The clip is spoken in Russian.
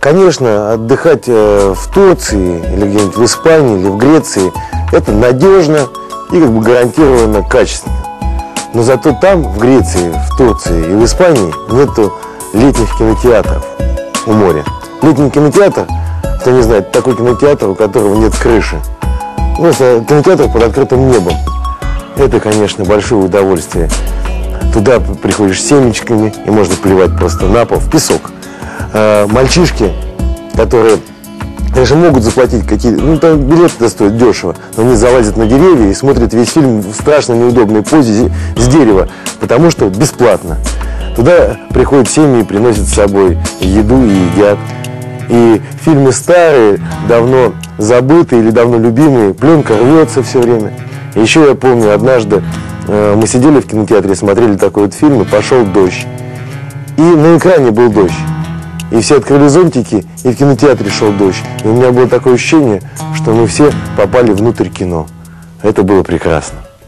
Конечно, отдыхать э, в Турции или где-нибудь в Испании или в Греции это надежно и как бы гарантированно качественно. Но зато там, в Греции, в Турции и в Испании нету летних кинотеатров у моря. Летний кинотеатр, кто не знает, такой кинотеатр, у которого нет крыши. Это кинотеатр под открытым небом. Это, конечно, большое удовольствие. Туда приходишь семечками и можно плевать просто на пол, в песок. А, мальчишки, которые, конечно, могут заплатить какие-то, ну, там билеты стоят дешево, но они залазят на деревья и смотрят весь фильм в страшно неудобной позе с дерева, потому что бесплатно. Туда приходят семьи и приносят с собой еду и едят. И фильмы старые, давно забытые или давно любимые, пленка рвется все время. И еще я помню, однажды э, мы сидели в кинотеатре, смотрели такой вот фильм, и пошел дождь. И на экране был дождь. И все открыли зонтики, и в кинотеатре шел дождь. И у меня было такое ощущение, что мы все попали внутрь кино. Это было прекрасно.